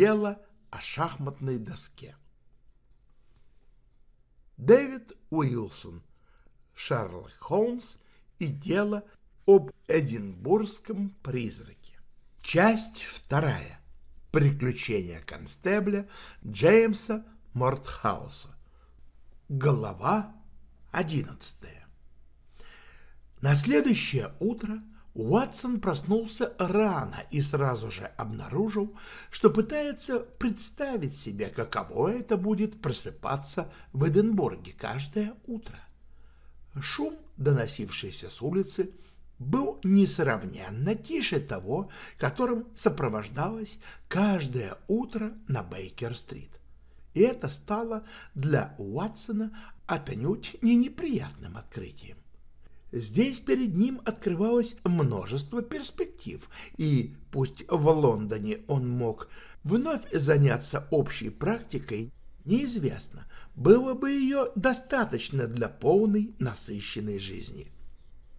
Дело о шахматной доске. Дэвид Уилсон. Шерлок Холмс и дело об Эдинбургском призраке. Часть вторая. Приключения констебля Джеймса Мортхауса. Глава одиннадцатая. На следующее утро Уатсон проснулся рано и сразу же обнаружил, что пытается представить себе, каково это будет просыпаться в Эдинбурге каждое утро. Шум, доносившийся с улицы, был несравненно тише того, которым сопровождалось каждое утро на Бейкер-стрит. И это стало для Уатсона отнюдь не неприятным открытием. Здесь перед ним открывалось множество перспектив, и пусть в Лондоне он мог вновь заняться общей практикой, неизвестно, было бы ее достаточно для полной насыщенной жизни.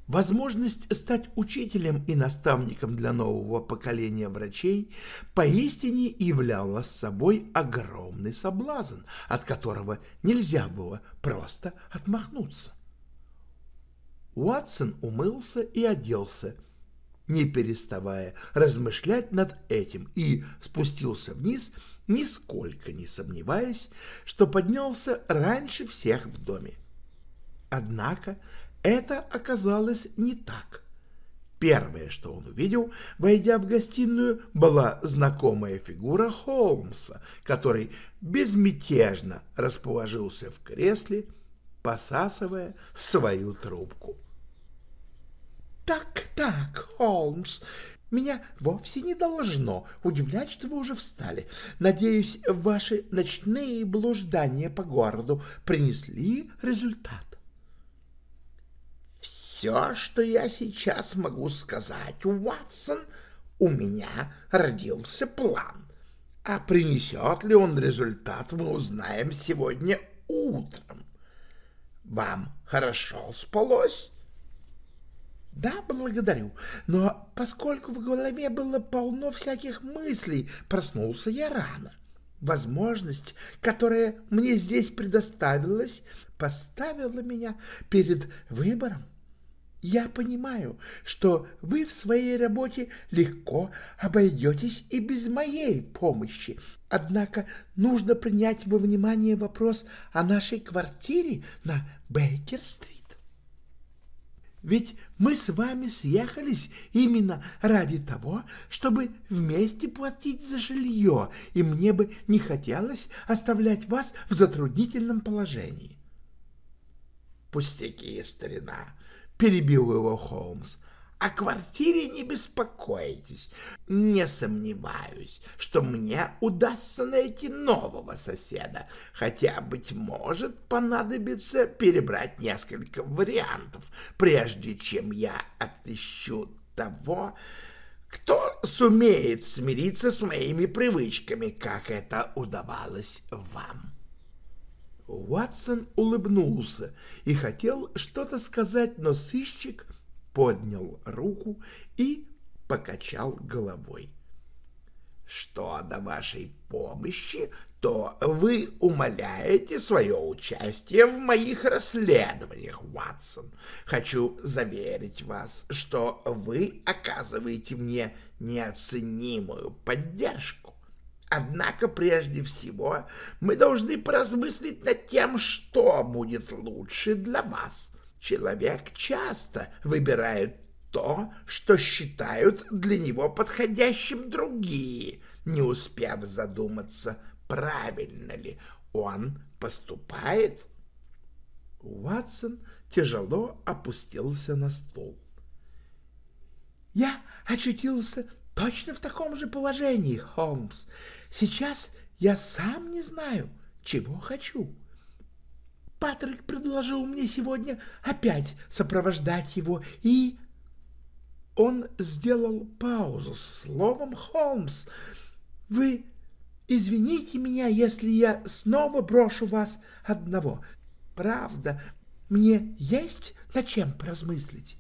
Возможность стать учителем и наставником для нового поколения врачей поистине являла собой огромный соблазн, от которого нельзя было просто отмахнуться. Уатсон умылся и оделся, не переставая размышлять над этим, и спустился вниз, нисколько не сомневаясь, что поднялся раньше всех в доме. Однако это оказалось не так. Первое, что он увидел, войдя в гостиную, была знакомая фигура Холмса, который безмятежно расположился в кресле, посасывая свою трубку. «Так, так, Холмс, меня вовсе не должно удивлять, что вы уже встали. Надеюсь, ваши ночные блуждания по городу принесли результат». «Все, что я сейчас могу сказать, Уатсон, у меня родился план. А принесет ли он результат, мы узнаем сегодня утром. Вам хорошо спалось?» Да, благодарю, но поскольку в голове было полно всяких мыслей, проснулся я рано. Возможность, которая мне здесь предоставилась, поставила меня перед выбором. Я понимаю, что вы в своей работе легко обойдетесь и без моей помощи. Однако нужно принять во внимание вопрос о нашей квартире на Бейкер-стрит. Ведь мы с вами съехались именно ради того, чтобы вместе платить за жилье, и мне бы не хотелось оставлять вас в затруднительном положении. — Пустяки, старина, — перебил его Холмс. О квартире не беспокойтесь. Не сомневаюсь, что мне удастся найти нового соседа, хотя, быть может, понадобится перебрать несколько вариантов, прежде чем я отыщу того, кто сумеет смириться с моими привычками, как это удавалось вам. Уатсон улыбнулся и хотел что-то сказать, но сыщик — поднял руку и покачал головой. Что до вашей помощи, то вы умоляете свое участие в моих расследованиях, Ватсон. Хочу заверить вас, что вы оказываете мне неоценимую поддержку. Однако прежде всего мы должны поразмыслить над тем, что будет лучше для вас. Человек часто выбирает то, что считают для него подходящим другие, не успев задуматься, правильно ли он поступает? Уатсон тяжело опустился на стол. Я очутился точно в таком же положении, Холмс. Сейчас я сам не знаю, чего хочу. Патрик предложил мне сегодня опять сопровождать его, и... Он сделал паузу с словом «Холмс». «Вы извините меня, если я снова брошу вас одного. Правда, мне есть над чем поразмыслить».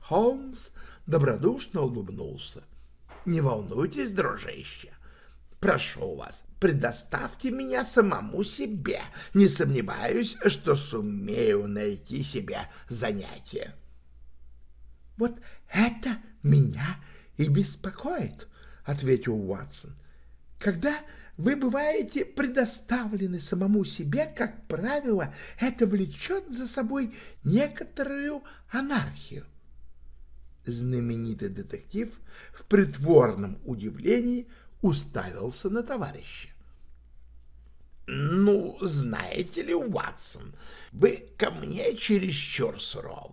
Холмс добродушно улыбнулся. «Не волнуйтесь, дружище. Прошу вас, предоставьте меня самому себе. Не сомневаюсь, что сумею найти себе занятие». «Вот это меня и беспокоит», — ответил Уатсон. «Когда вы бываете предоставлены самому себе, как правило, это влечет за собой некоторую анархию знаменитый детектив в притворном удивлении уставился на товарища. «Ну, знаете ли, Уатсон, вы ко мне чересчур суров».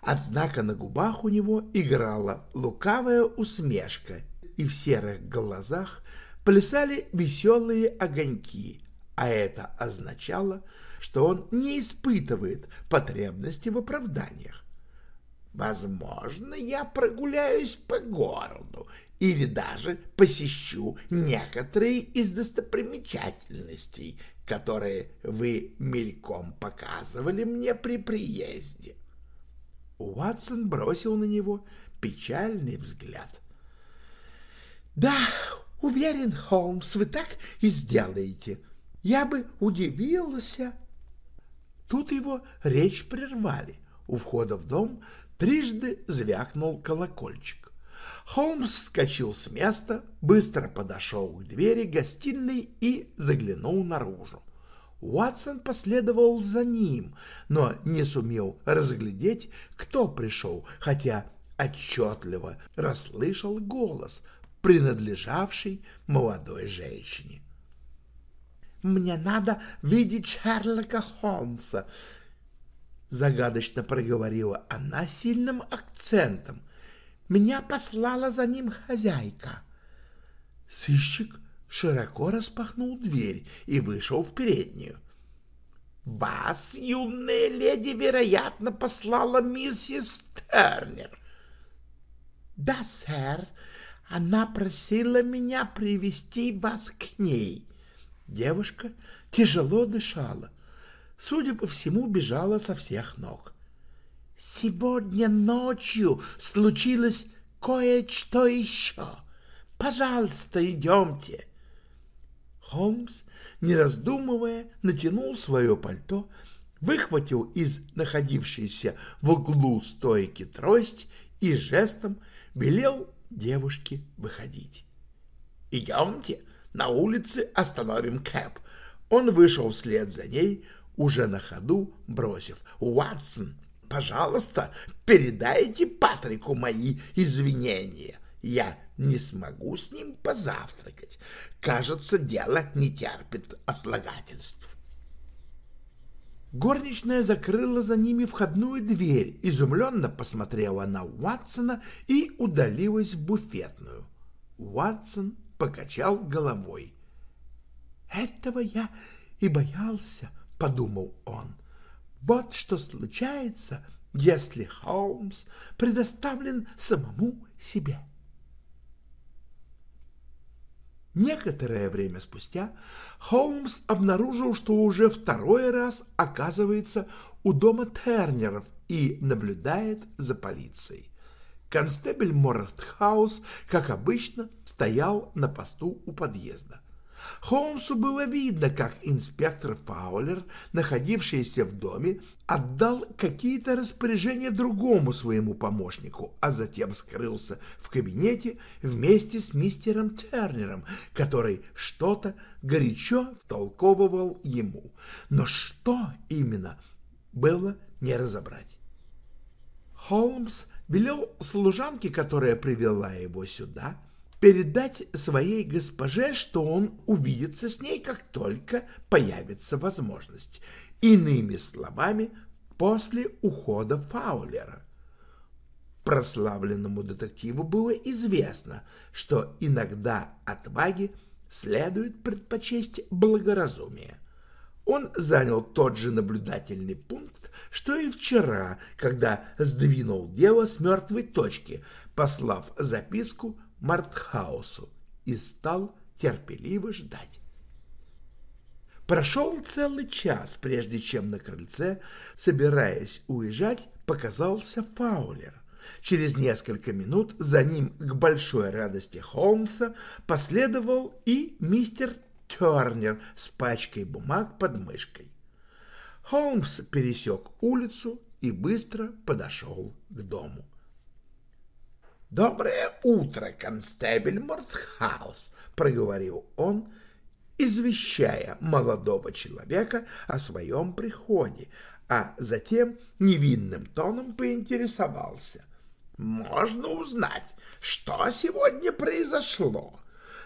Однако на губах у него играла лукавая усмешка, и в серых глазах плясали веселые огоньки, а это означало, что он не испытывает потребности в оправданиях. Возможно, я прогуляюсь по городу или даже посещу некоторые из достопримечательностей, которые вы мельком показывали мне при приезде. Уатсон бросил на него печальный взгляд. «Да, уверен, Холмс, вы так и сделаете. Я бы удивился...» Тут его речь прервали. У входа в дом Трижды звякнул колокольчик. Холмс вскочил с места, быстро подошел к двери гостиной и заглянул наружу. Уатсон последовал за ним, но не сумел разглядеть, кто пришел, хотя отчетливо расслышал голос, принадлежавший молодой женщине. «Мне надо видеть Шерлока Холмса», загадочно проговорила она сильным акцентом. Меня послала за ним хозяйка. Сыщик широко распахнул дверь и вышел в переднюю. «Вас, юная леди, вероятно, послала миссис Тернер». «Да, сэр, она просила меня привести вас к ней». Девушка тяжело дышала судя по всему, бежала со всех ног. «Сегодня ночью случилось кое-что еще. Пожалуйста, идемте». Холмс, не раздумывая, натянул свое пальто, выхватил из находившейся в углу стойки трость и жестом велел девушке выходить. «Идемте, на улице остановим Кэп». Он вышел вслед за ней, уже на ходу бросив «Уатсон, пожалуйста, передайте Патрику мои извинения. Я не смогу с ним позавтракать. Кажется, дело не терпит отлагательств». Горничная закрыла за ними входную дверь, изумленно посмотрела на Уатсона и удалилась в буфетную. Уатсон покачал головой. «Этого я и боялся», подумал он. Вот что случается, если Холмс предоставлен самому себе. Некоторое время спустя Холмс обнаружил, что уже второй раз оказывается у дома Тернеров и наблюдает за полицией. Констебель Мортхаус, как обычно, стоял на посту у подъезда. Холмсу было видно, как инспектор Фаулер, находившийся в доме, отдал какие-то распоряжения другому своему помощнику, а затем скрылся в кабинете вместе с мистером Тернером, который что-то горячо втолковывал ему. Но что именно, было не разобрать. Холмс велел служанке, которая привела его сюда, передать своей госпоже, что он увидится с ней, как только появится возможность. Иными словами, после ухода Фаулера. Прославленному детективу было известно, что иногда отваге следует предпочесть благоразумие. Он занял тот же наблюдательный пункт, что и вчера, когда сдвинул дело с мертвой точки, послав записку Мартхаусу и стал терпеливо ждать. Прошел целый час, прежде чем на крыльце, собираясь уезжать, показался Фаулер. Через несколько минут за ним к большой радости Холмса последовал и мистер Тернер с пачкой бумаг под мышкой. Холмс пересек улицу и быстро подошел к дому. «Доброе утро, констебель Мортхаус», — проговорил он, извещая молодого человека о своем приходе, а затем невинным тоном поинтересовался. «Можно узнать, что сегодня произошло?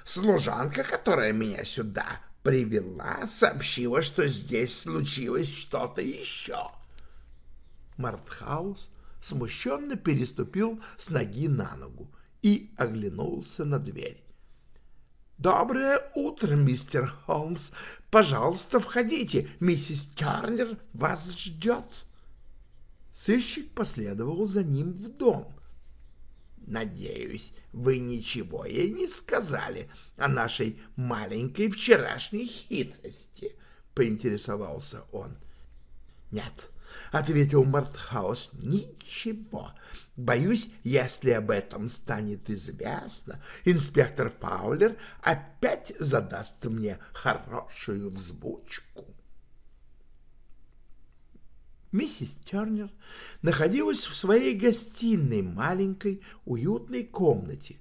Служанка, которая меня сюда привела, сообщила, что здесь случилось что-то еще». Мартхаус смущенно переступил с ноги на ногу и оглянулся на дверь. «Доброе утро, мистер Холмс. Пожалуйста, входите. Миссис Тернер вас ждет». Сыщик последовал за ним в дом. «Надеюсь, вы ничего ей не сказали о нашей маленькой вчерашней хитрости», — поинтересовался он. «Нет», — ответил Мартхаус, — «ничего. Боюсь, если об этом станет известно, инспектор Фаулер опять задаст мне хорошую взбучку». Миссис Тернер находилась в своей гостиной маленькой уютной комнате.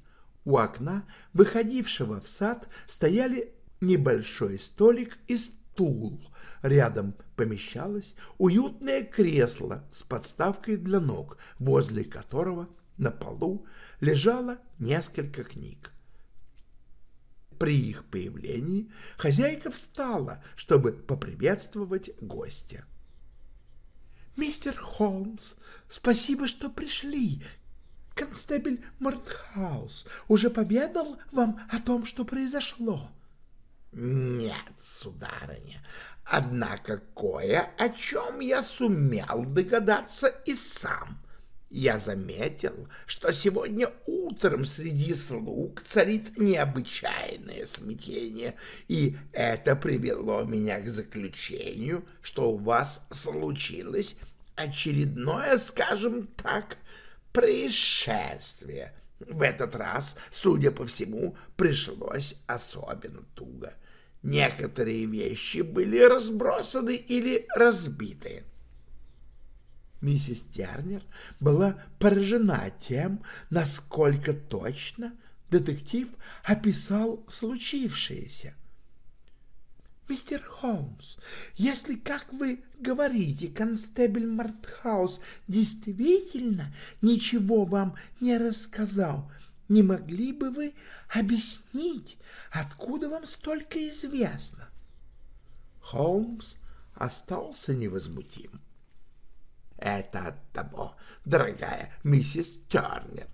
У окна, выходившего в сад, стояли небольшой столик и стул. Рядом помещалось уютное кресло с подставкой для ног, возле которого на полу лежало несколько книг. При их появлении хозяйка встала, чтобы поприветствовать гостя. «Мистер Холмс, спасибо, что пришли. Констебель Мортхаус уже поведал вам о том, что произошло?» «Нет, сударыня, однако кое о чем я сумел догадаться и сам. Я заметил, что сегодня утром среди слуг царит необычайное смятение, и это привело меня к заключению, что у вас случилось очередное, скажем так, происшествие. В этот раз, судя по всему, пришлось особенно туго. — Некоторые вещи были разбросаны или разбиты. Миссис Тернер была поражена тем, насколько точно детектив описал случившееся. «Мистер Холмс, если, как вы говорите, констебль Мартхаус действительно ничего вам не рассказал, не могли бы вы объяснить, откуда вам столько известно? Холмс остался невозмутим. Это от того, дорогая миссис Тернер,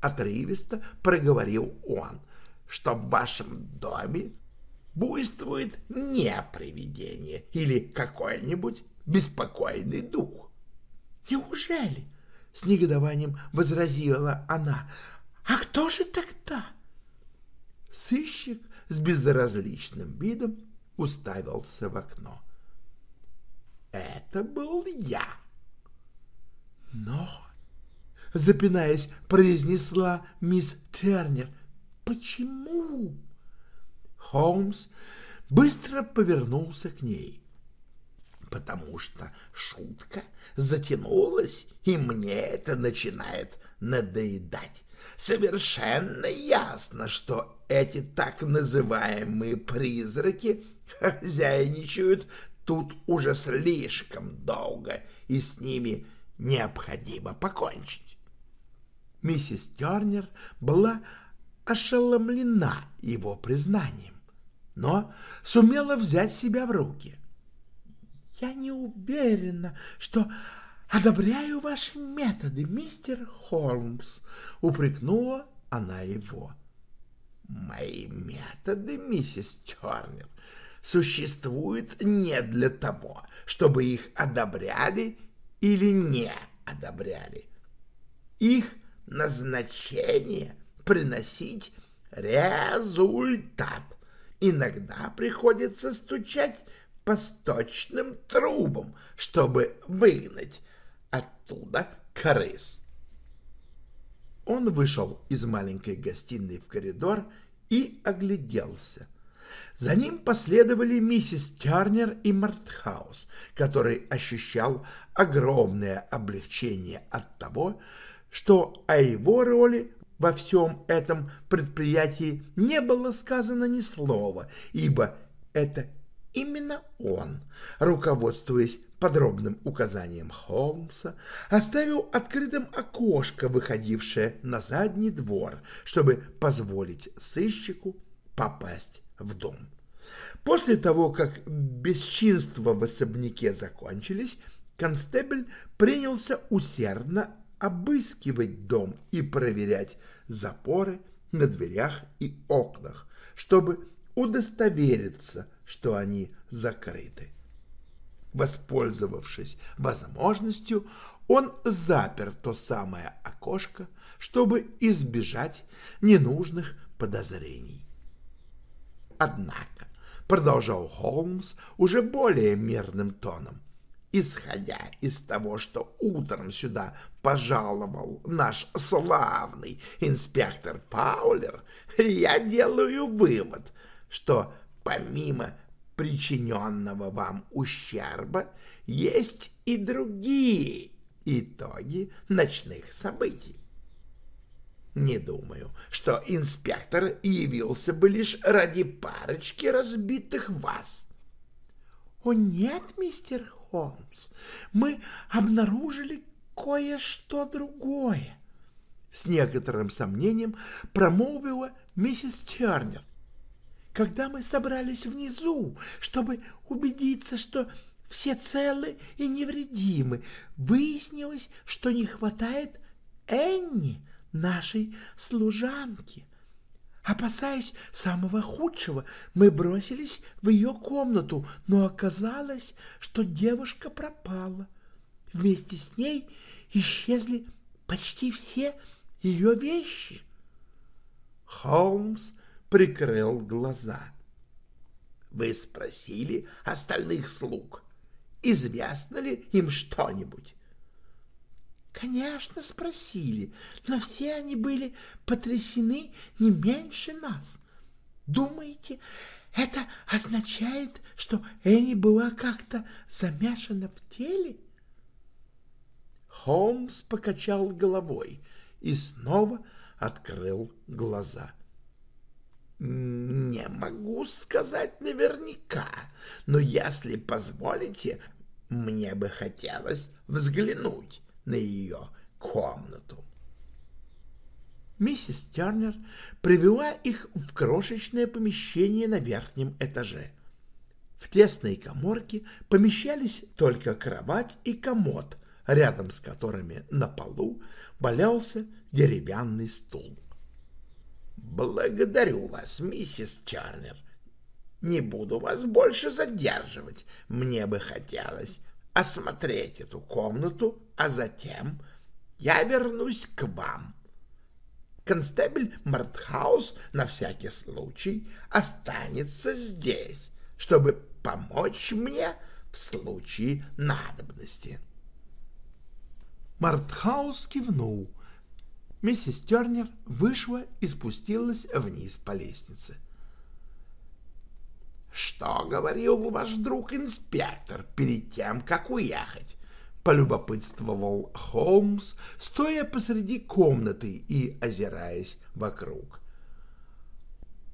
отрывисто проговорил он, что в вашем доме буйствует не привидение или какой-нибудь беспокойный дух. Неужели? С негодованием возразила она. А кто же тогда? Сыщик с безразличным видом уставился в окно. Это был я. Но, запинаясь, произнесла мисс Тернер, почему? Холмс быстро повернулся к ней. Потому что шутка затянулась, и мне это начинает надоедать совершенно ясно, что эти так называемые призраки хозяйничают тут уже слишком долго, и с ними необходимо покончить. Миссис Тернер была ошеломлена его признанием, но сумела взять себя в руки. «Я не уверена, что одобряю ваши методы, мистер Холмс», — упрекнула она его. «Мои методы, миссис Тернер, существуют не для того, чтобы их одобряли или не одобряли. Их назначение — приносить результат. Иногда приходится стучать по сточным трубам, чтобы выгнать оттуда крыс. Он вышел из маленькой гостиной в коридор и огляделся. За ним последовали миссис Тернер и Мартхаус, который ощущал огромное облегчение от того, что о его роли во всем этом предприятии не было сказано ни слова, ибо это именно он, руководствуясь подробным указанием Холмса, оставил открытым окошко, выходившее на задний двор, чтобы позволить сыщику попасть в дом. После того, как бесчинства в особняке закончились, констебль принялся усердно обыскивать дом и проверять запоры на дверях и окнах, чтобы удостовериться, что они закрыты. Воспользовавшись возможностью, он запер то самое окошко, чтобы избежать ненужных подозрений. Однако, продолжал Холмс уже более мирным тоном, исходя из того, что утром сюда пожаловал наш славный инспектор Фаулер, я делаю вывод, что помимо причиненного вам ущерба есть и другие итоги ночных событий. Не думаю, что инспектор явился бы лишь ради парочки разбитых вас. — О нет, мистер Холмс, мы обнаружили кое-что другое. С некоторым сомнением промолвила миссис Тернер. Когда мы собрались внизу, чтобы убедиться, что все целы и невредимы, выяснилось, что не хватает Энни, нашей служанки. Опасаясь самого худшего, мы бросились в ее комнату, но оказалось, что девушка пропала. Вместе с ней исчезли почти все ее вещи. Холмс прикрыл глаза. «Вы спросили остальных слуг, известно ли им что-нибудь?» Конечно, спросили, но все они были потрясены не меньше нас. Думаете, это означает, что Энни была как-то замешана в теле? Холмс покачал головой и снова открыл глаза. «Не могу сказать наверняка, но если позволите, мне бы хотелось взглянуть на ее комнату. Миссис Тернер привела их в крошечное помещение на верхнем этаже. В тесной коморке помещались только кровать и комод, рядом с которыми на полу валялся деревянный стул. «Благодарю вас, миссис Тернер. Не буду вас больше задерживать. Мне бы хотелось осмотреть эту комнату, а затем я вернусь к вам. Констебль Мартхаус на всякий случай останется здесь, чтобы помочь мне в случае надобности. Мартхаус кивнул. Миссис Тернер вышла и спустилась вниз по лестнице. — что говорил ваш друг-инспектор перед тем, как уехать? Полюбопытствовал Холмс, стоя посреди комнаты и озираясь вокруг.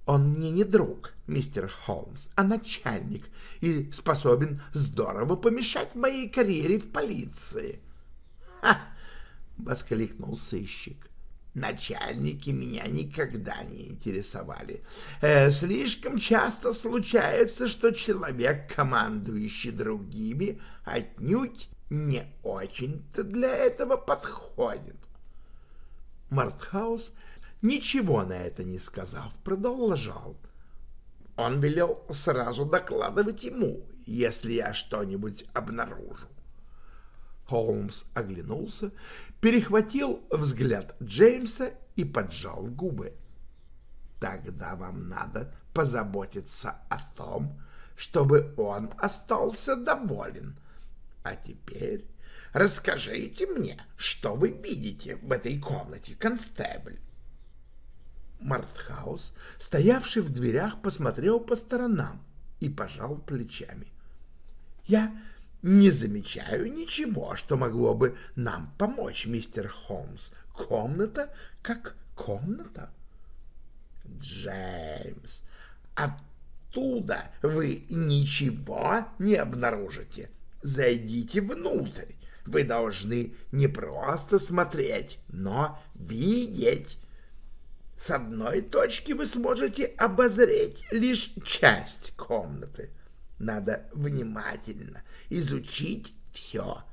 Он мне не друг, мистер Холмс, а начальник и способен здорово помешать моей карьере в полиции. — Ха! — воскликнул сыщик. — начальники меня никогда не интересовали. Э, слишком часто случается, что человек, командующий другими, отнюдь не очень-то для этого подходит. Мартхаус, ничего на это не сказав, продолжал. Он велел сразу докладывать ему, если я что-нибудь обнаружу. Холмс оглянулся, перехватил взгляд Джеймса и поджал губы. «Тогда вам надо позаботиться о том, чтобы он остался доволен. А теперь расскажите мне, что вы видите в этой комнате, констебль?» Мартхаус, стоявший в дверях, посмотрел по сторонам и пожал плечами. «Я не замечаю ничего, что могло бы нам помочь, мистер Холмс. Комната как комната. Джеймс, оттуда вы ничего не обнаружите. Зайдите внутрь. Вы должны не просто смотреть, но видеть. С одной точки вы сможете обозреть лишь часть комнаты. Надо внимательно изучить все.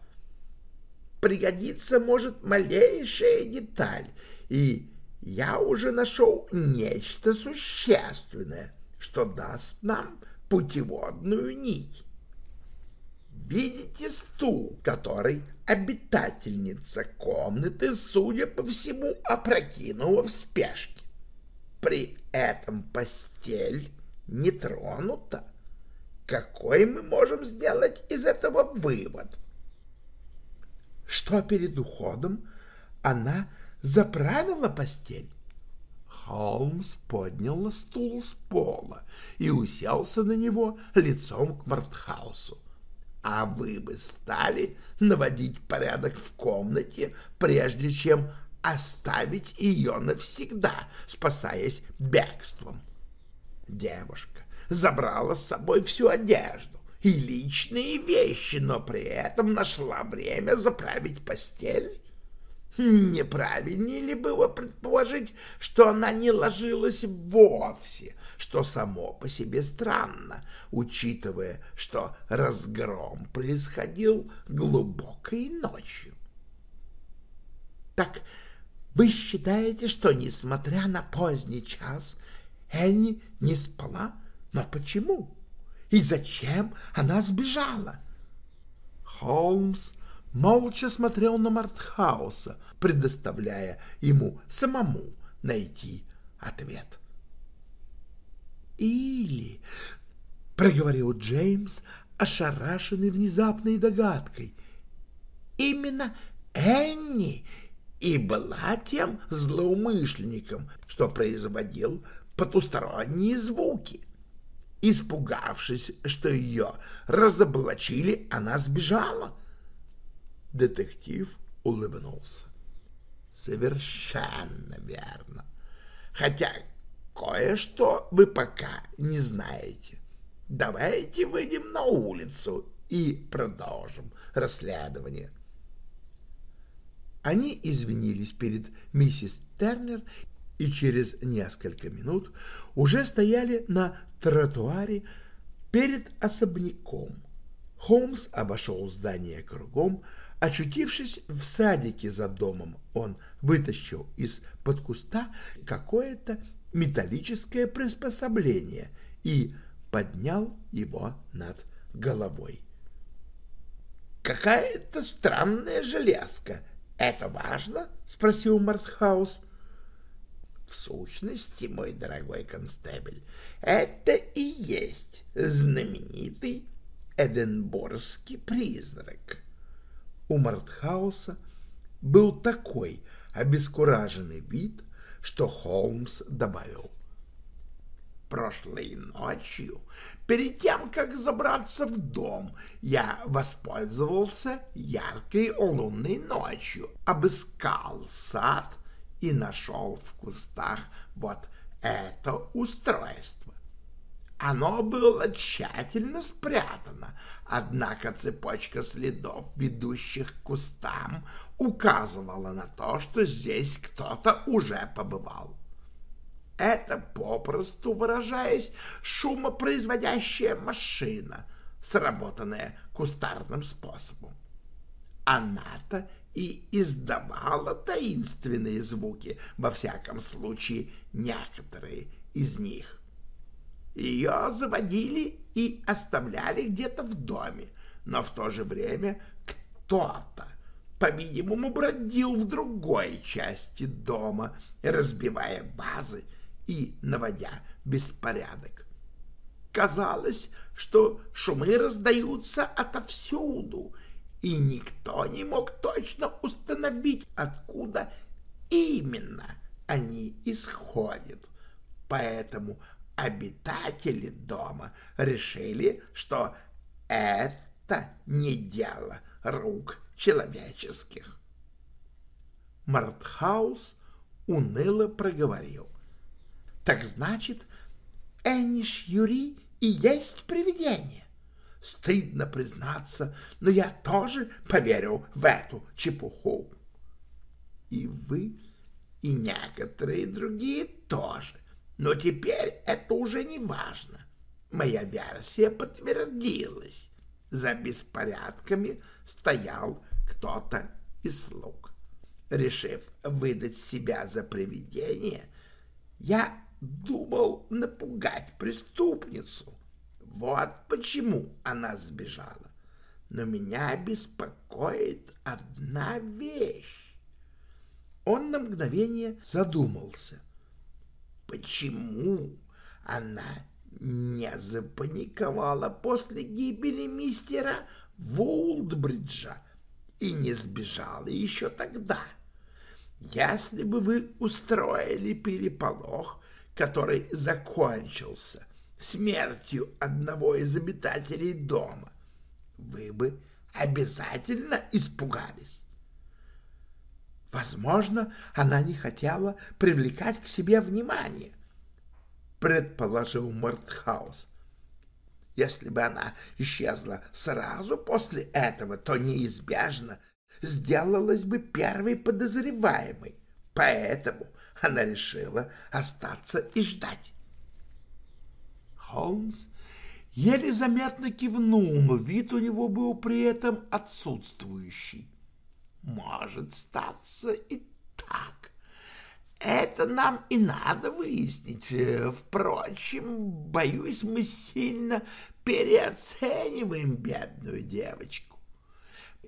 Пригодится может малейшая деталь, и я уже нашел нечто существенное, что даст нам путеводную нить. Видите стул, который обитательница комнаты, судя по всему, опрокинула в спешке. При этом постель не тронута. Какой мы можем сделать из этого вывод? Что перед уходом она заправила постель? Холмс поднял стул с пола и уселся на него лицом к Мартхаусу. А вы бы стали наводить порядок в комнате, прежде чем оставить ее навсегда, спасаясь бегством. Девушка забрала с собой всю одежду и личные вещи, но при этом нашла время заправить постель. Неправильнее ли было предположить, что она не ложилась вовсе, что само по себе странно, учитывая, что разгром происходил глубокой ночью? Так вы считаете, что, несмотря на поздний час, Энни не спала? Но почему? И зачем она сбежала? Холмс молча смотрел на Мартхауса, предоставляя ему самому найти ответ. «Или...» — проговорил Джеймс, ошарашенный внезапной догадкой. «Именно Энни и была тем злоумышленником, что производил потусторонние звуки». Испугавшись, что ее разоблачили, она сбежала. Детектив улыбнулся. Совершенно верно. Хотя кое-что вы пока не знаете. Давайте выйдем на улицу и продолжим расследование. Они извинились перед миссис Тернер и через несколько минут уже стояли на тротуаре перед особняком. Холмс обошел здание кругом, очутившись в садике за домом, он вытащил из-под куста какое-то металлическое приспособление и поднял его над головой. «Какая-то странная железка. Это важно?» — спросил Мартхаус. — в сущности, мой дорогой констебль, это и есть знаменитый Эденборгский призрак. У Мартхауса был такой обескураженный вид, что Холмс добавил. Прошлой ночью, перед тем, как забраться в дом, я воспользовался яркой лунной ночью, обыскал сад и нашел в кустах вот это устройство. Оно было тщательно спрятано, однако цепочка следов, ведущих к кустам, указывала на то, что здесь кто-то уже побывал. Это, попросту выражаясь, шумопроизводящая машина, сработанная кустарным способом. Она-то и издавала таинственные звуки, во всяком случае, некоторые из них. Ее заводили и оставляли где-то в доме, но в то же время кто-то, по-видимому, бродил в другой части дома, разбивая вазы и наводя беспорядок. Казалось, что шумы раздаются отовсюду, и никто не мог точно установить, откуда именно они исходят. Поэтому обитатели дома решили, что это не дело рук человеческих. Мартхаус уныло проговорил. «Так значит, Энниш Юри и есть привидение?» Стыдно признаться, но я тоже поверил в эту чепуху. И вы, и некоторые другие тоже. Но теперь это уже не важно. Моя версия подтвердилась. За беспорядками стоял кто-то из слуг. Решив выдать себя за привидение, я думал напугать преступницу. Вот почему она сбежала. Но меня беспокоит одна вещь. Он на мгновение задумался — Почему она не запаниковала после гибели мистера Волдбриджа и не сбежала еще тогда? Если бы вы устроили переполох, который закончился смертью одного из обитателей дома, вы бы обязательно испугались. Возможно, она не хотела привлекать к себе внимание, предположил Мартхаус. Если бы она исчезла сразу после этого, то неизбежно сделалась бы первой подозреваемой. Поэтому она решила остаться и ждать. Холмс еле заметно кивнул, но вид у него был при этом отсутствующий. Может статься и так. Это нам и надо выяснить. Впрочем, боюсь, мы сильно переоцениваем бедную девочку.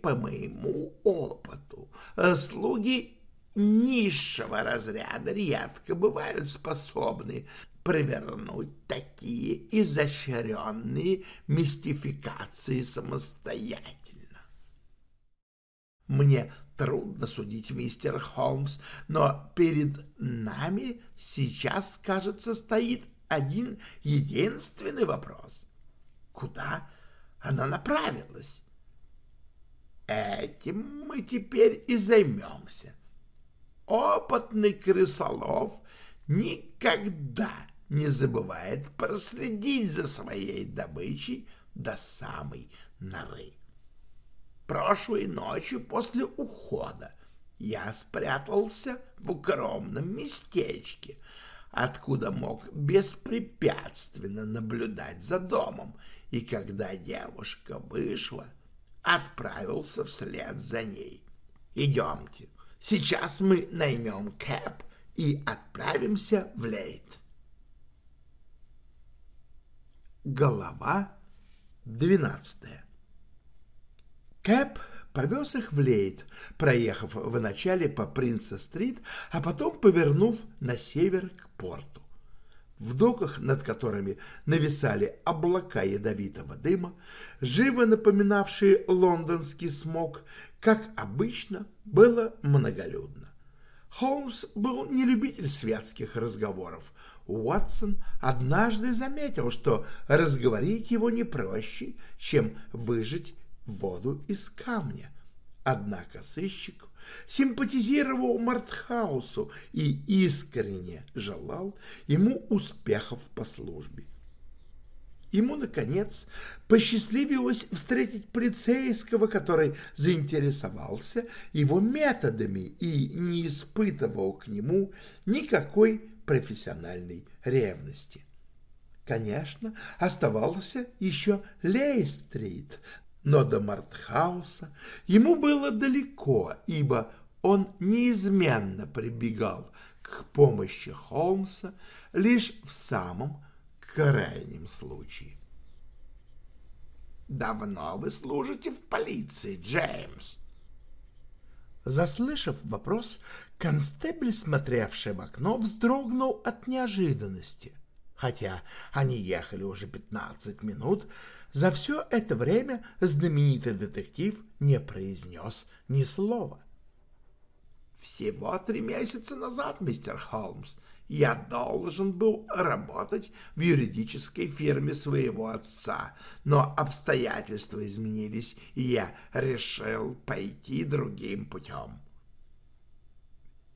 По моему опыту, слуги низшего разряда редко бывают способны провернуть такие изощренные мистификации самостоятельно. Мне трудно судить, мистер Холмс, но перед нами сейчас, кажется, стоит один единственный вопрос. Куда она направилась? Этим мы теперь и займемся. Опытный крысолов никогда не забывает проследить за своей добычей до самой норы. Прошлой ночью после ухода я спрятался в укромном местечке, откуда мог беспрепятственно наблюдать за домом, и когда девушка вышла, отправился вслед за ней. Идемте, сейчас мы наймем Кэп и отправимся в Лейт. Голова двенадцатая Кэп повез их в Лейт, проехав вначале по Принца-стрит, а потом повернув на север к порту. В доках, над которыми нависали облака ядовитого дыма, живо напоминавшие лондонский смог, как обычно, было многолюдно. Холмс был не любитель светских разговоров. Уотсон однажды заметил, что разговорить его не проще, чем выжить воду из камня. Однако сыщик симпатизировал Мартхаусу и искренне желал ему успехов по службе. ему, наконец, посчастливилось встретить полицейского, который заинтересовался его методами и не испытывал к нему никакой профессиональной ревности. Конечно, оставался еще Лей-стрит, но до Мартхауса ему было далеко, ибо он неизменно прибегал к помощи Холмса лишь в самом крайнем случае. «Давно вы служите в полиции, Джеймс?» Заслышав вопрос, констебль, смотревший в окно, вздрогнул от неожиданности. Хотя они ехали уже пятнадцать минут, за все это время знаменитый детектив не произнес ни слова. «Всего три месяца назад, мистер Холмс, я должен был работать в юридической фирме своего отца, но обстоятельства изменились, и я решил пойти другим путем.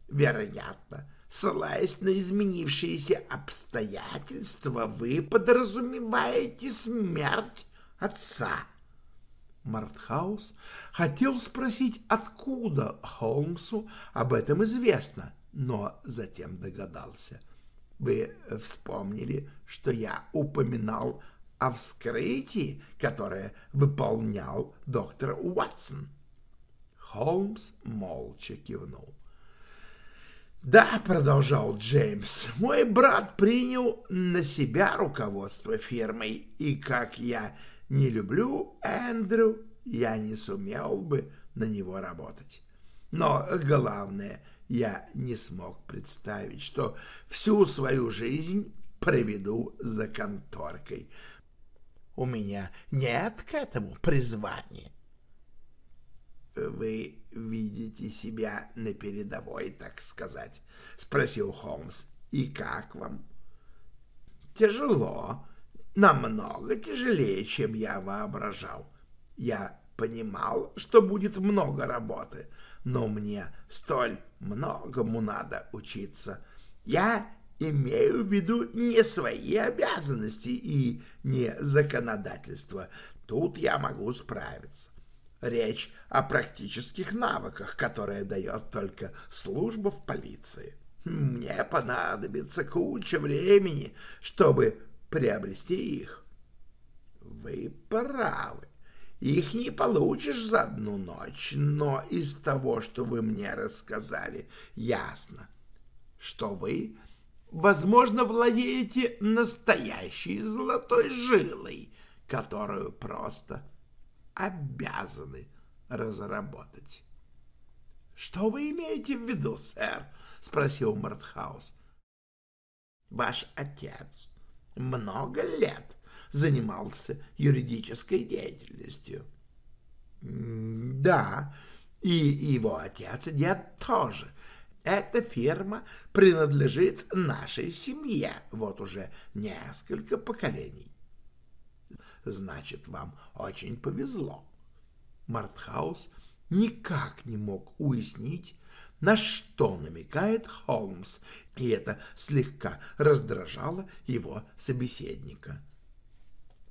Вероятно, ссылаясь на изменившиеся обстоятельства, вы подразумеваете смерть отца. Мартхаус хотел спросить, откуда Холмсу об этом известно, но затем догадался. Вы вспомнили, что я упоминал о вскрытии, которое выполнял доктор Уотсон? Холмс молча кивнул. «Да», — продолжал Джеймс, — «мой брат принял на себя руководство фирмой, и как я не люблю Эндрю, я не сумел бы на него работать. Но главное — я не смог представить, что всю свою жизнь проведу за конторкой. У меня нет к этому призвания. «Вы видите себя на передовой, так сказать?» — спросил Холмс. «И как вам?» «Тяжело, намного тяжелее, чем я воображал. Я понимал, что будет много работы, но мне столь многому надо учиться. Я имею в виду не свои обязанности и не законодательство. Тут я могу справиться. Речь о практических навыках, которые дает только служба в полиции. Мне понадобится куча времени, чтобы приобрести их. Вы правы. Их не получишь за одну ночь, но из того, что вы мне рассказали, ясно, что вы, возможно, владеете настоящей золотой жилой, которую просто обязаны разработать. — Что вы имеете в виду, сэр? — спросил Мартхаус. — Ваш отец много лет занимался юридической деятельностью. — Да, и его отец и дед тоже. Эта фирма принадлежит нашей семье вот уже несколько поколений. Значит, вам очень повезло. Мартхаус никак не мог уяснить, на что намекает Холмс, и это слегка раздражало его собеседника.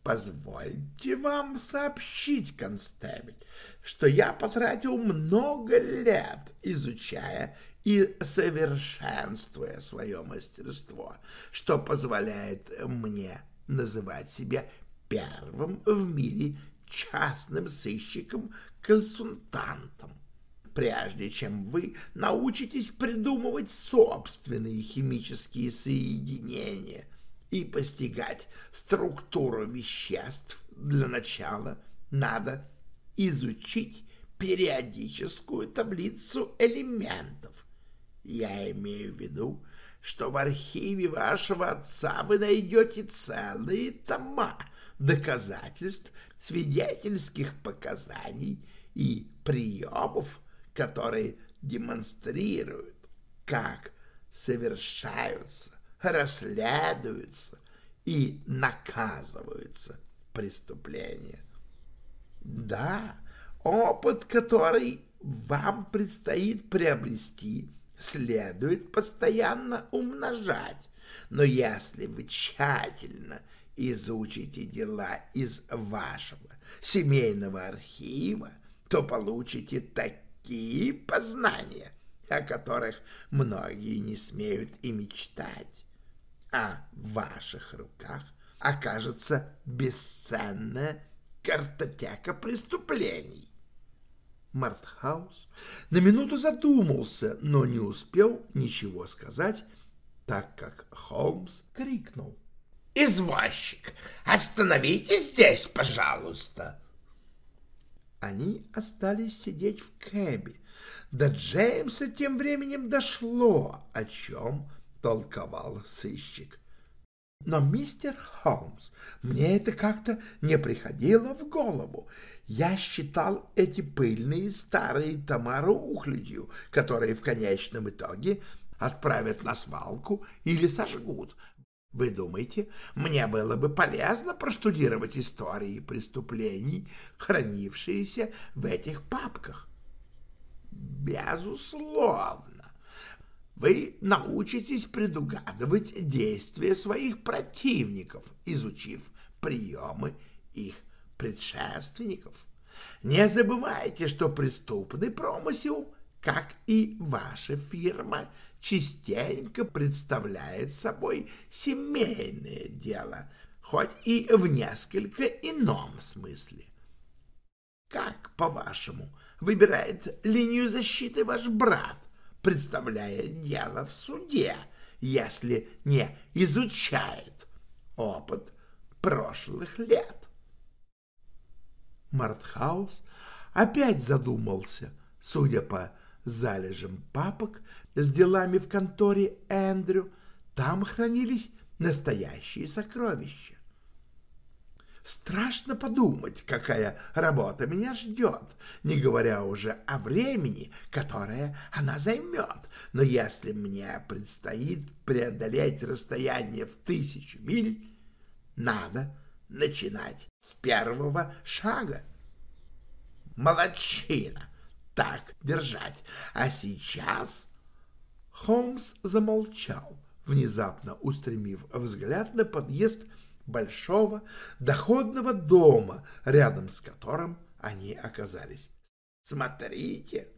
Позвольте вам сообщить, констебль, что я потратил много лет, изучая и совершенствуя свое мастерство, что позволяет мне называть себя первым в мире частным сыщиком-консультантом. Прежде чем вы научитесь придумывать собственные химические соединения – и постигать структуру веществ, для начала надо изучить периодическую таблицу элементов. Я имею в виду, что в архиве вашего отца вы найдете целые тома доказательств, свидетельских показаний и приемов, которые демонстрируют, как совершаются расследуются и наказываются преступления. Да, опыт, который вам предстоит приобрести, следует постоянно умножать, но если вы тщательно изучите дела из вашего семейного архива, то получите такие познания, о которых многие не смеют и мечтать. А в ваших руках окажется бесценная картотека преступлений. Мартхаус на минуту задумался, но не успел ничего сказать, так как Холмс крикнул. «Извозчик, остановитесь здесь, пожалуйста!» Они остались сидеть в кэбе. До Джеймса тем временем дошло, о чем толковал сыщик. Но, мистер Холмс, мне это как-то не приходило в голову. Я считал эти пыльные старые тома рухлядью, которые в конечном итоге отправят на свалку или сожгут. Вы думаете, мне было бы полезно проштудировать истории преступлений, хранившиеся в этих папках? Безусловно вы научитесь предугадывать действия своих противников, изучив приемы их предшественников. Не забывайте, что преступный промысел, как и ваша фирма, частенько представляет собой семейное дело, хоть и в несколько ином смысле. Как, по-вашему, выбирает линию защиты ваш брат, представляя дело в суде, если не изучает опыт прошлых лет. Мартхаус опять задумался, судя по залежам папок с делами в конторе Эндрю, там хранились настоящие сокровища. Страшно подумать, какая работа меня ждет, не говоря уже о времени, которое она займет. Но если мне предстоит преодолеть расстояние в тысячу миль, надо начинать с первого шага. Молодчина! Так держать. А сейчас... Холмс замолчал, внезапно устремив взгляд на подъезд большого доходного дома, рядом с которым они оказались. «Смотрите!»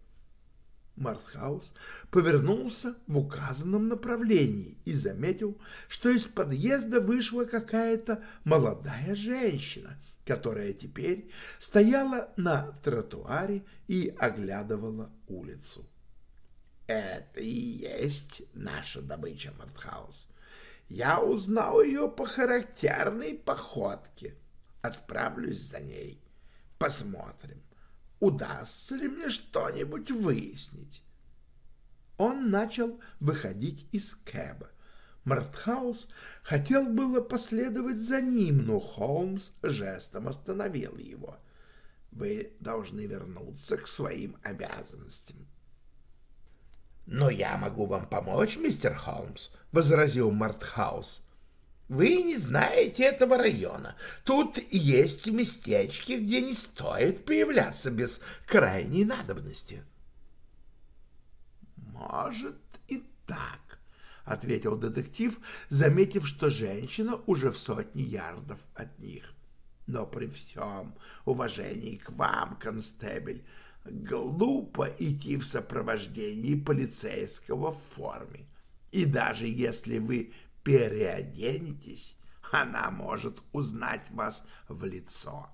Мартхаус повернулся в указанном направлении и заметил, что из подъезда вышла какая-то молодая женщина, которая теперь стояла на тротуаре и оглядывала улицу. «Это и есть наша добыча, Мартхаус. Я узнал ее по характерной походке. Отправлюсь за ней. Посмотрим, удастся ли мне что-нибудь выяснить. Он начал выходить из кэба. Мартхаус хотел было последовать за ним, но Холмс жестом остановил его. «Вы должны вернуться к своим обязанностям. «Но я могу вам помочь, мистер Холмс», — возразил Мартхаус. «Вы не знаете этого района. Тут есть местечки, где не стоит появляться без крайней надобности». «Может и так», — ответил детектив, заметив, что женщина уже в сотни ярдов от них. «Но при всем уважении к вам, констебель, глупо идти в сопровождении полицейского в форме. И даже если вы переоденетесь, она может узнать вас в лицо.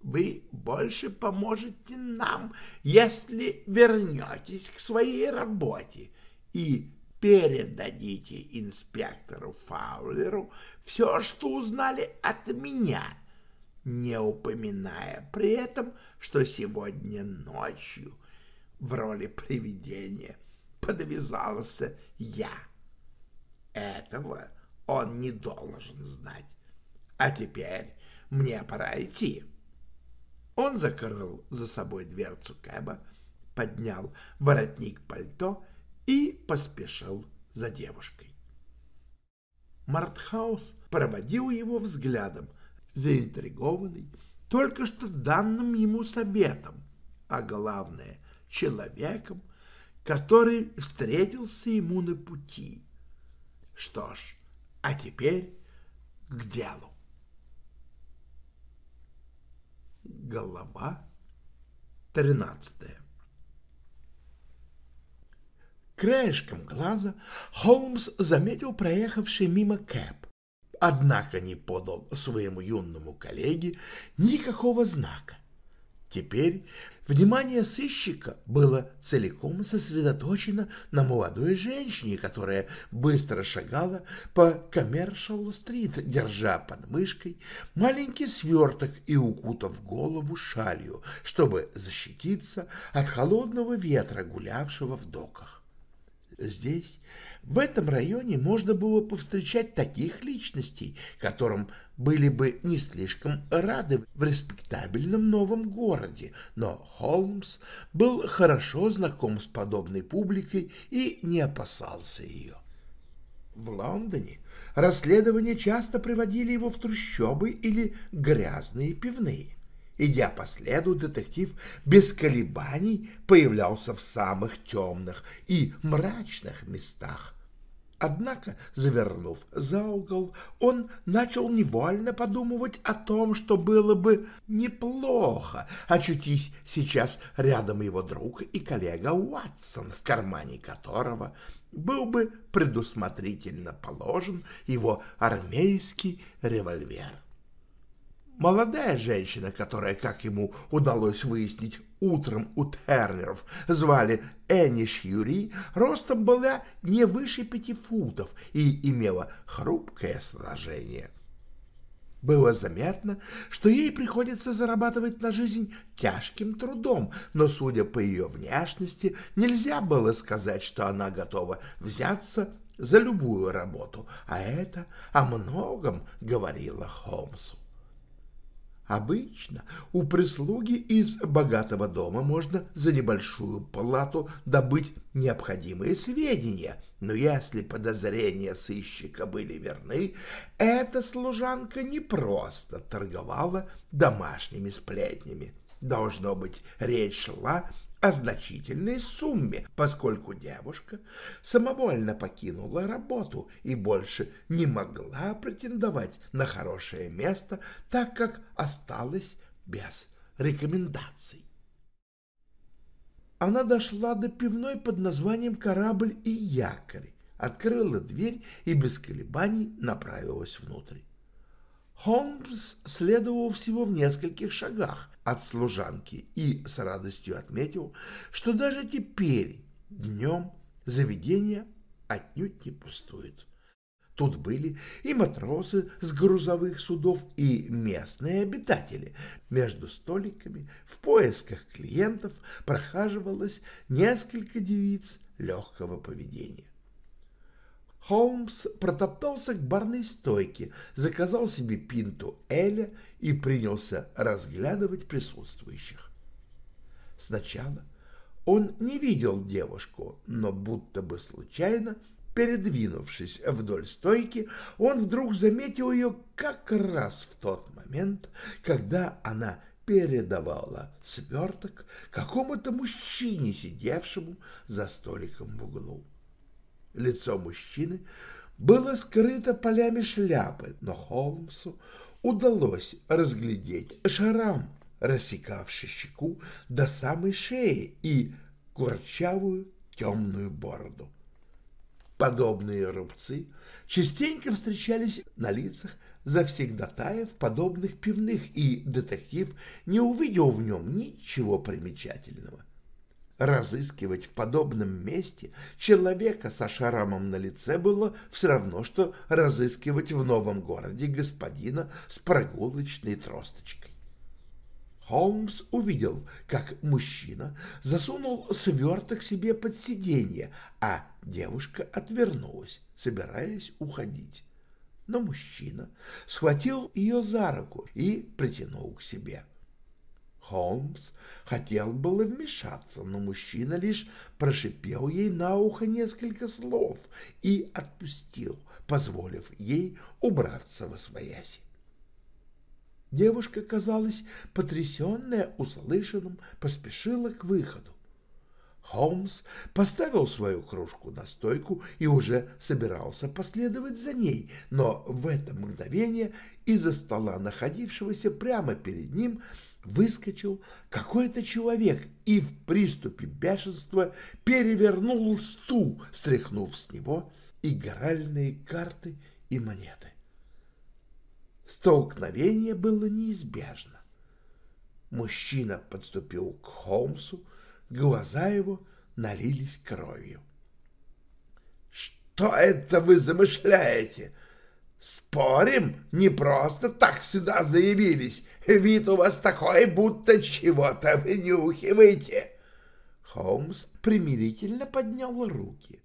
Вы больше поможете нам, если вернетесь к своей работе и передадите инспектору Фаулеру все, что узнали от меня — не упоминая при этом, что сегодня ночью в роли привидения подвязался я. Этого он не должен знать. А теперь мне пора идти. Он закрыл за собой дверцу Кэба, поднял воротник пальто и поспешил за девушкой. Мартхаус проводил его взглядом — заинтригованный только что данным ему советом, а главное — человеком, который встретился ему на пути. Что ж, а теперь к делу. Голова тринадцатая. Краешком глаза Холмс заметил проехавший мимо Кэп однако не подал своему юному коллеге никакого знака. Теперь внимание сыщика было целиком сосредоточено на молодой женщине, которая быстро шагала по Коммершал-стрит, держа под мышкой маленький сверток и укутав голову шалью, чтобы защититься от холодного ветра, гулявшего в доках. Здесь, в этом районе, можно было повстречать таких личностей, которым были бы не слишком рады в респектабельном новом городе, но Холмс был хорошо знаком с подобной публикой и не опасался ее. В Лондоне расследования часто приводили его в трущобы или грязные пивные. Идя по следу, детектив без колебаний появлялся в самых темных и мрачных местах. Однако, завернув за угол, он начал невольно подумывать о том, что было бы неплохо очутись сейчас рядом его друг и коллега Уатсон, в кармане которого был бы предусмотрительно положен его армейский револьвер. Молодая женщина, которая, как ему удалось выяснить утром у Тернеров, звали Энни Шьюри, ростом была не выше пяти футов и имела хрупкое сложение. Было заметно, что ей приходится зарабатывать на жизнь тяжким трудом, но, судя по ее внешности, нельзя было сказать, что она готова взяться за любую работу, а это о многом говорило Холмсу. Обычно у прислуги из богатого дома можно за небольшую плату добыть необходимые сведения, но если подозрения сыщика были верны, эта служанка не просто торговала домашними сплетнями. Должно быть, речь шла о значительной сумме, поскольку девушка самовольно покинула работу и больше не могла претендовать на хорошее место, так как осталась без рекомендаций. Она дошла до пивной под названием «Корабль и якорь», открыла дверь и без колебаний направилась внутрь. Холмс следовал всего в нескольких шагах от служанки и с радостью отметил, что даже теперь днем заведение отнюдь не пустует. Тут были и матросы с грузовых судов, и местные обитатели. Между столиками в поисках клиентов прохаживалось несколько девиц легкого поведения. Холмс протоптался к барной стойке, заказал себе пинту Эля и принялся разглядывать присутствующих. Сначала он не видел девушку, но будто бы случайно, передвинувшись вдоль стойки, он вдруг заметил ее как раз в тот момент, когда она передавала сверток какому-то мужчине, сидевшему за столиком в углу. Лицо мужчины было скрыто полями шляпы, но Холмсу удалось разглядеть шарам, рассекавший щеку до самой шеи и курчавую темную бороду. Подобные рубцы частенько встречались на лицах завсегдатаев подобных пивных, и детектив не увидел в нем ничего примечательного. Разыскивать в подобном месте человека со шрамом на лице было все равно, что разыскивать в новом городе господина с прогулочной тросточкой. Холмс увидел, как мужчина засунул сверток себе под сиденье, а девушка отвернулась, собираясь уходить. Но мужчина схватил ее за руку и притянул к себе. — Холмс хотел было вмешаться, но мужчина лишь прошипел ей на ухо несколько слов и отпустил, позволив ей убраться во свояси. Девушка, казалась потрясенная услышанным, поспешила к выходу. Холмс поставил свою кружку на стойку и уже собирался последовать за ней, но в это мгновение из-за стола, находившегося прямо перед ним, выскочил какой-то человек и в приступе бешенства перевернул стул, стряхнув с него игральные карты и монеты. Столкновение было неизбежно. Мужчина подступил к Холмсу, глаза его налились кровью. «Что это вы замышляете? Спорим, не просто так сюда заявились. Вид у вас такой, будто чего-то вынюхиваете». Холмс примирительно поднял руки.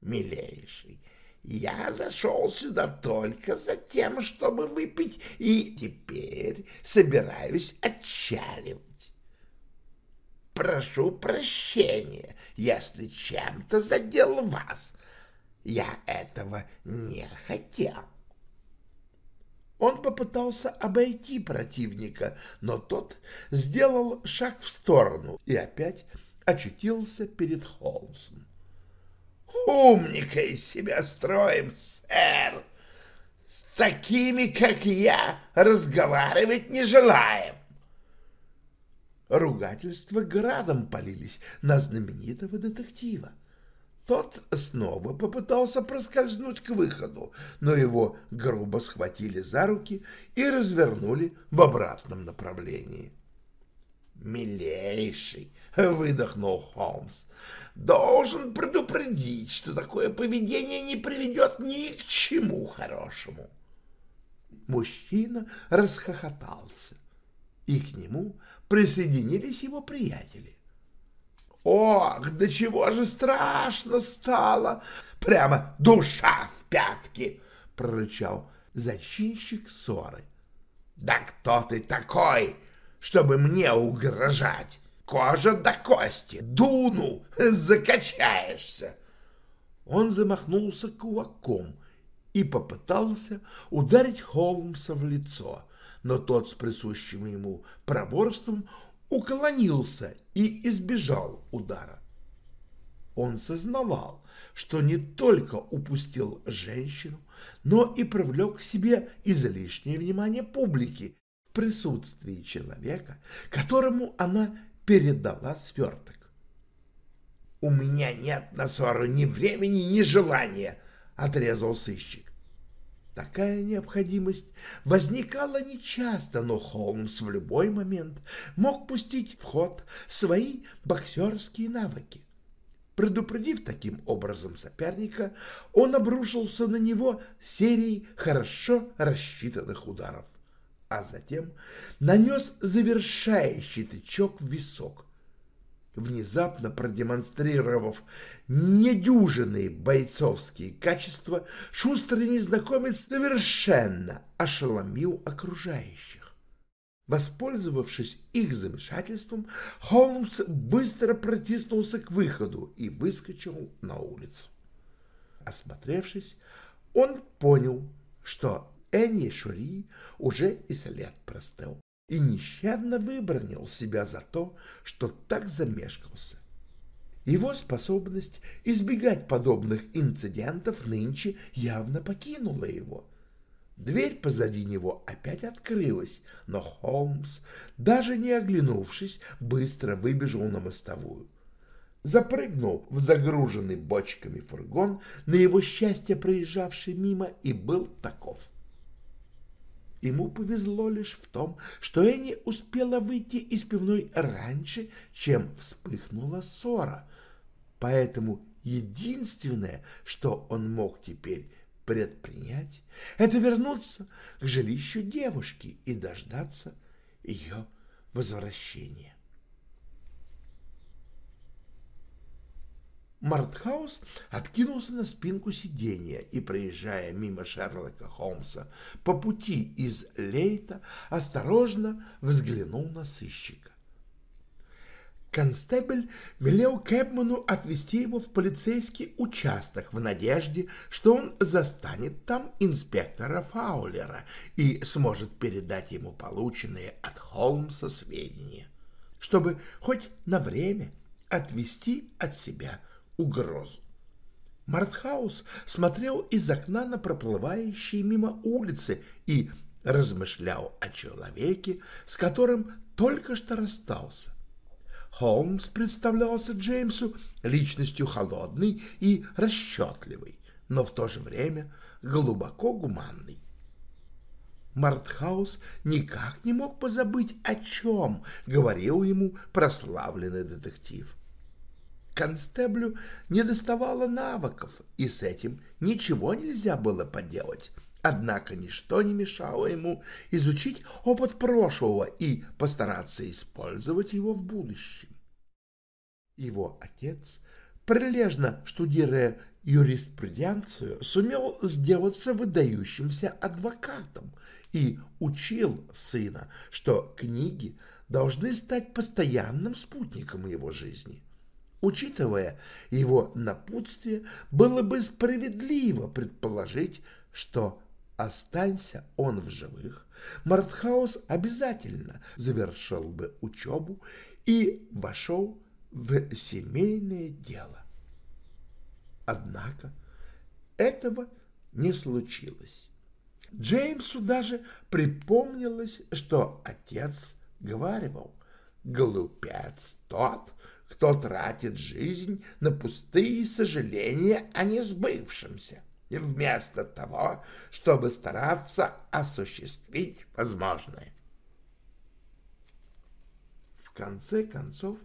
«Милейший, я зашел сюда только за тем, чтобы выпить, и теперь собираюсь отчаливать. Прошу прощения, если чем-то задел вас. Я этого не хотел. Он попытался обойти противника, но тот сделал шаг в сторону и опять очутился перед Холмсом. Умника из себя строим, сэр. С такими, как я, разговаривать не желаем. Ругательства градом полились на знаменитого детектива. Тот снова попытался проскользнуть к выходу, но его грубо схватили за руки и развернули в обратном направлении. «Милейший!» — выдохнул Холмс. «Должен предупредить, что такое поведение не приведет ни к чему хорошему». Мужчина расхохотался, и к нему присоединились его приятели. «Ох, да чего же страшно стало! Прямо душа в пятки!» — прорычал зачинщик ссоры. «Да кто ты такой?» чтобы мне угрожать. Кожа до кости, дуну, закачаешься. Он замахнулся кулаком и попытался ударить Холмса в лицо, но тот с присущим ему проворством уклонился и избежал удара. Он сознавал, что не только упустил женщину, но и привлек к себе излишнее внимание публики присутствии человека, которому она передала сверток. «У меня нет на ссору ни времени, ни желания», — отрезал сыщик. Такая необходимость возникала нечасто, но Холмс в любой момент мог пустить в ход свои боксерские навыки. Предупредив таким образом соперника, он обрушился на него серией хорошо рассчитанных ударов а затем нанес завершающий тычок в висок. Внезапно продемонстрировав недюжинные бойцовские качества, шустрый незнакомец совершенно ошеломил окружающих. Воспользовавшись их замешательством, Холмс быстро протиснулся к выходу и выскочил на улицу. Осмотревшись, он понял, что Энни Шури уже и след простыл и нещадно выбронил себя за то, что так замешкался. Его способность избегать подобных инцидентов нынче явно покинула его. Дверь позади него опять открылась, но Холмс, даже не оглянувшись, быстро выбежал на мостовую. Запрыгнул в загруженный бочками фургон, на его счастье проезжавший мимо, и был таков. Ему повезло лишь в том, что Энни успела выйти из пивной раньше, чем вспыхнула ссора. Поэтому единственное, что он мог теперь предпринять, это вернуться к жилищу девушки и дождаться ее возвращения. Мартхаус откинулся на спинку сиденья и, проезжая мимо Шерлока Холмса по пути из Лейта, осторожно взглянул на сыщика. Констебль велел Кэбману отвезти его в полицейский участок в надежде, что он застанет там инспектора Фаулера и сможет передать ему полученные от Холмса сведения, чтобы хоть на время отвести от себя угрозу. Мартхаус смотрел из окна на проплывающие мимо улицы и размышлял о человеке, с которым только что расстался. Холмс представлялся Джеймсу личностью холодной и расчетливой, но в то же время глубоко гуманной. Мартхаус никак не мог позабыть, о чем говорил ему прославленный детектив. Констеблю не доставало навыков, и с этим ничего нельзя было поделать. Однако ничто не мешало ему изучить опыт прошлого и постараться использовать его в будущем. Его отец, прилежно штудируя юриспруденцию, сумел сделаться выдающимся адвокатом и учил сына, что книги должны стать постоянным спутником его жизни. Учитывая его напутствие, было бы справедливо предположить, что Останься он в живых, Мартхаус обязательно завершил бы учебу и вошел в семейное дело. Однако этого не случилось. Джеймсу даже припомнилось, что отец говаривал, «Глупец тот, кто тратит жизнь на пустые сожаления о несбывшемся» вместо того, чтобы стараться осуществить возможное. В конце концов,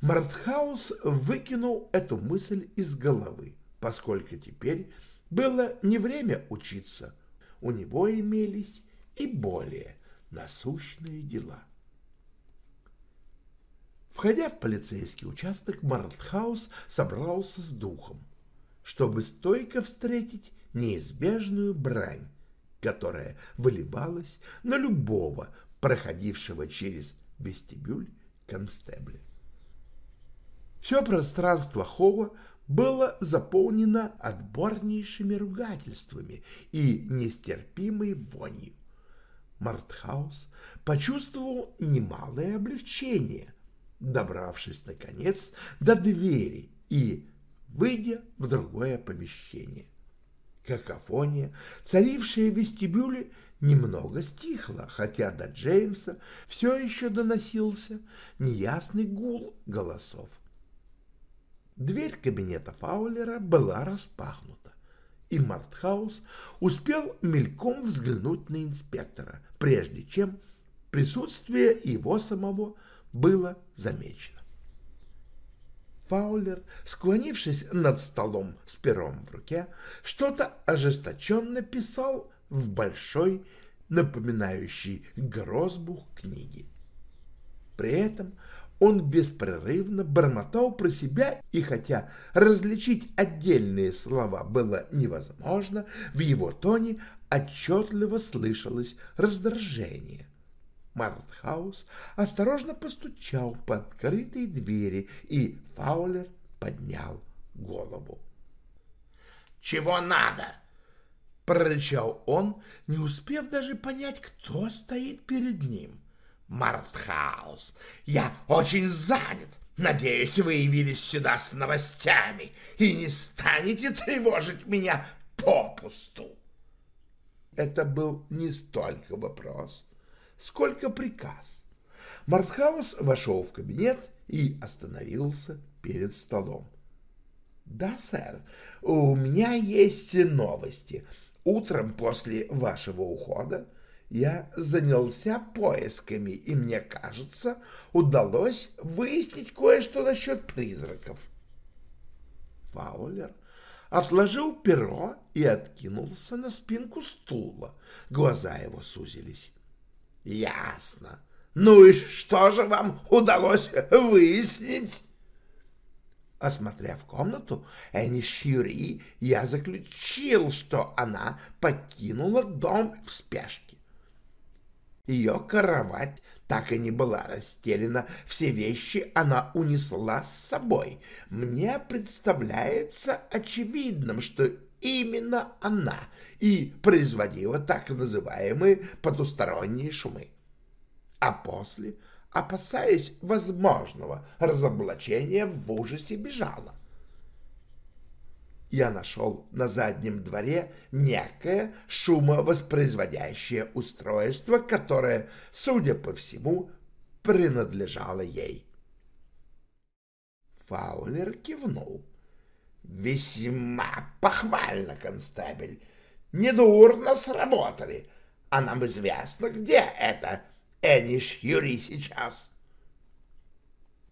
Мартхаус выкинул эту мысль из головы, поскольку теперь было не время учиться, у него имелись и более насущные дела. Входя в полицейский участок, Мартхаус собрался с духом чтобы стойко встретить неизбежную брань, которая выливалась на любого проходившего через вестибюль констебля. Все пространство холла было заполнено отборнейшими ругательствами и нестерпимой вонью. Мартхаус почувствовал немалое облегчение, добравшись, наконец, до двери и выйдя в другое помещение. Какофония, царившая в вестибюле, немного стихла, хотя до Джеймса все еще доносился неясный гул голосов. Дверь кабинета Фаулера была распахнута, и Мартхаус успел мельком взглянуть на инспектора, прежде чем присутствие его самого было замечено. Фаулер, склонившись над столом с пером в руке, что-то ожесточенно писал в большой, напоминающей грозбух книги. При этом он беспрерывно бормотал про себя, и хотя различить отдельные слова было невозможно, в его тоне отчетливо слышалось раздражение. Мартхаус осторожно постучал по открытой двери, и Фаулер поднял голову. «Чего надо?» — прорычал он, не успев даже понять, кто стоит перед ним. «Мартхаус, я очень занят. Надеюсь, вы явились сюда с новостями и не станете тревожить меня попусту». Это был не столько вопрос, сколько приказ. Мартхаус вошел в кабинет и остановился перед столом. «Да, сэр, у меня есть новости. Утром после вашего ухода я занялся поисками, и мне кажется, удалось выяснить кое-что насчет призраков». Фаулер отложил перо и откинулся на спинку стула. Глаза его сузились. Ясно. Ну и что же вам удалось выяснить? Осмотрев комнату Энни Шьюри, я заключил, что она покинула дом в спешке. Ее кровать так и не была расстелена, все вещи она унесла с собой. Мне представляется очевидным, что именно она и производила так называемые потусторонние шумы. А после, опасаясь возможного разоблачения, в ужасе бежала. я нашел на заднем дворе некое шумовоспроизводящее устройство, которое, судя по всему, принадлежало ей. Фаулер кивнул. «Весьма похвально, констебель. Недурно сработали. А нам известно, где это Эниш Юри сейчас?»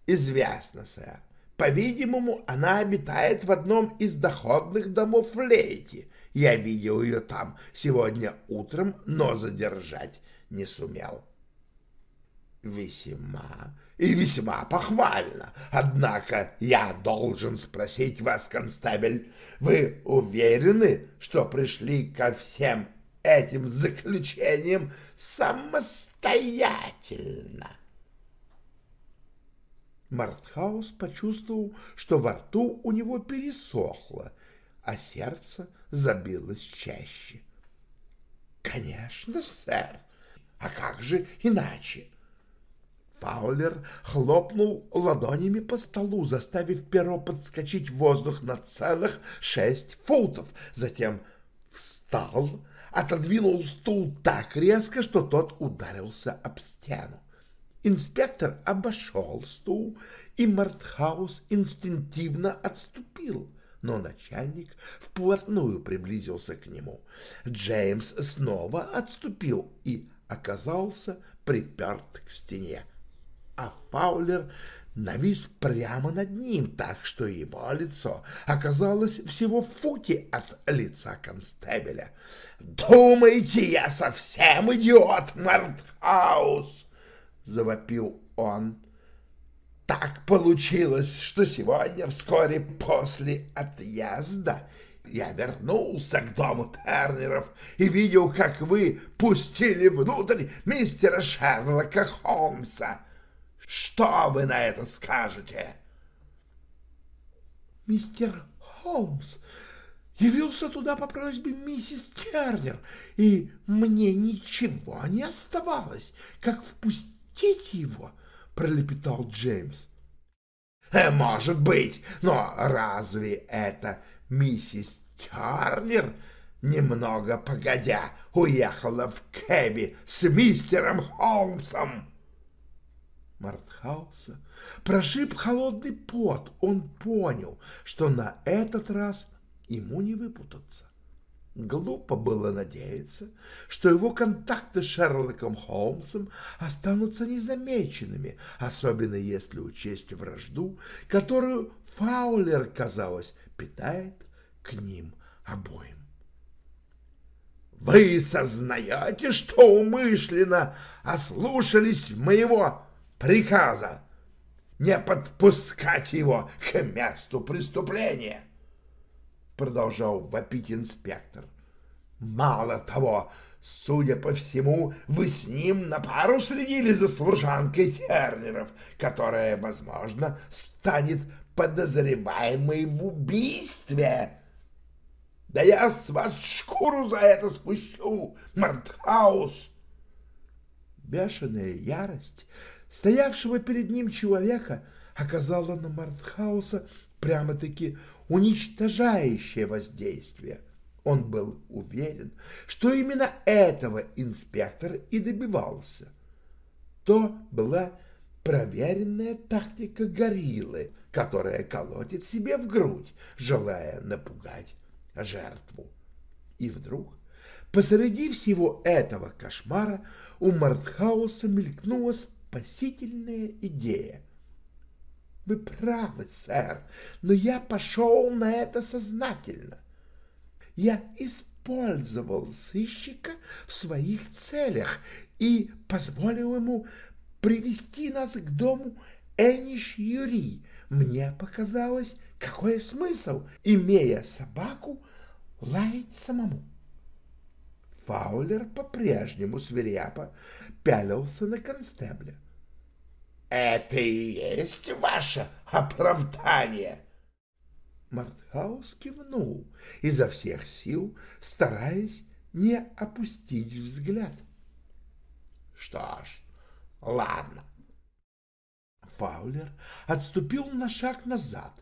«Известно, сэр. По-видимому, она обитает в одном из доходных домов в Лейте. Я видел ее там сегодня утром, но задержать не сумел. Весьма и весьма похвально. Однако я должен спросить вас, констебель, вы уверены, что пришли ко всем этим заключениям самостоятельно? — Мартхаус почувствовал, что во рту у него пересохло, а сердце забилось чаще. — Конечно, сэр. А как же иначе? Фаулер хлопнул ладонями по столу, заставив перо подскочить в воздух на целых шесть футов. Затем встал, отодвинул стул так резко, что тот ударился об стену. Инспектор обошел стул, и Мартхаус инстинктивно отступил, но начальник вплотную приблизился к нему. Джеймс снова отступил и оказался приперт к стене, а Фаулер навис прямо над ним, так что его лицо оказалось всего в футе от лица констебеля. «Думаете, я совсем идиот, Мартхаус?» — завопил он. «Так получилось, что сегодня, вскоре после отъезда, я вернулся к дому Тернеров и видел, как вы пустили внутрь мистера Шерлока Холмса. Что вы на это скажете?» «Мистер Холмс явился туда по просьбе миссис Тернер, и мне ничего не оставалось, как впустить «Пустите его!» — пролепетал Джеймс. «Э, «Может быть, но разве это миссис Тернер немного погодя уехала в кэби с мистером Холмсом?» Мартхауса прошиб холодный пот. Он понял, что на этот раз ему не выпутаться. Глупо было надеяться, что его контакты с Шерлоком Холмсом останутся незамеченными, особенно если учесть вражду, которую Фаулер, казалось, питает к ним обоим. «Вы сознаете, что умышленно ослушались моего приказа не подпускать его к месту преступления?» продолжал вопить инспектор. Мало того, судя по всему, вы с ним на пару следили за служанкой Тернеров, которая, возможно, станет подозреваемой в убийстве. Да я с вас шкуру за это спущу, Мартхаус! Бешеная ярость стоявшего перед ним человека оказала на Мартхауса прямо-таки уничтожающее воздействие. Он был уверен, что именно этого инспектор и добивался. То была проверенная тактика гориллы, которая колотит себе в грудь, желая напугать жертву. И вдруг, посреди всего этого кошмара, у Мартхауса мелькнула спасительная идея. Вы правы, сэр, но я пошел на это сознательно. Я использовал сыщика в своих целях и позволил ему привести нас к дому Эниш Юри. Мне показалось, какой смысл, имея собаку, лаять самому. Фаулер по-прежнему свирепо пялился на констебля. Это и есть ваше оправдание? Мартхаус кивнул, изо всех сил стараясь не опустить взгляд. Что ж, ладно. Фаулер отступил на шаг назад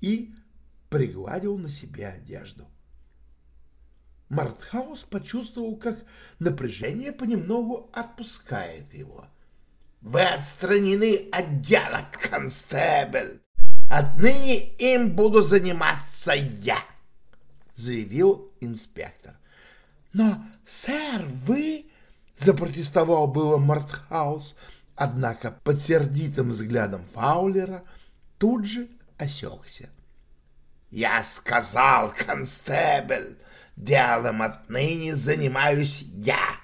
и пригладил на себе одежду. Мартхаус почувствовал, как напряжение понемногу отпускает его. «Вы отстранены от дела, констебль! Отныне им буду заниматься я!» — заявил инспектор. «Но, сэр, вы...» — запротестовал было Мартхаус, однако под сердитым взглядом Фаулера тут же осекся. «Я сказал, констебль, делом отныне занимаюсь я!»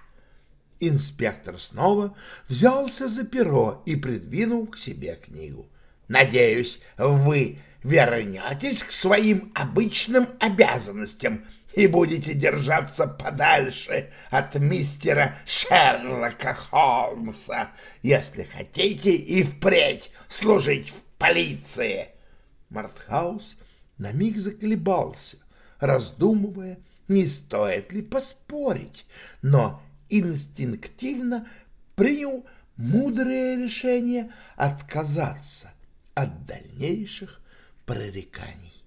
Инспектор снова взялся за перо и придвинул к себе книгу. «Надеюсь, вы вернетесь к своим обычным обязанностям и будете держаться подальше от мистера Шерлока Холмса, если хотите и впредь служить в полиции. Мартхаус на миг заколебался, раздумывая, не стоит ли поспорить, но инстинктивно принял мудрое решение отказаться от дальнейших пререканий.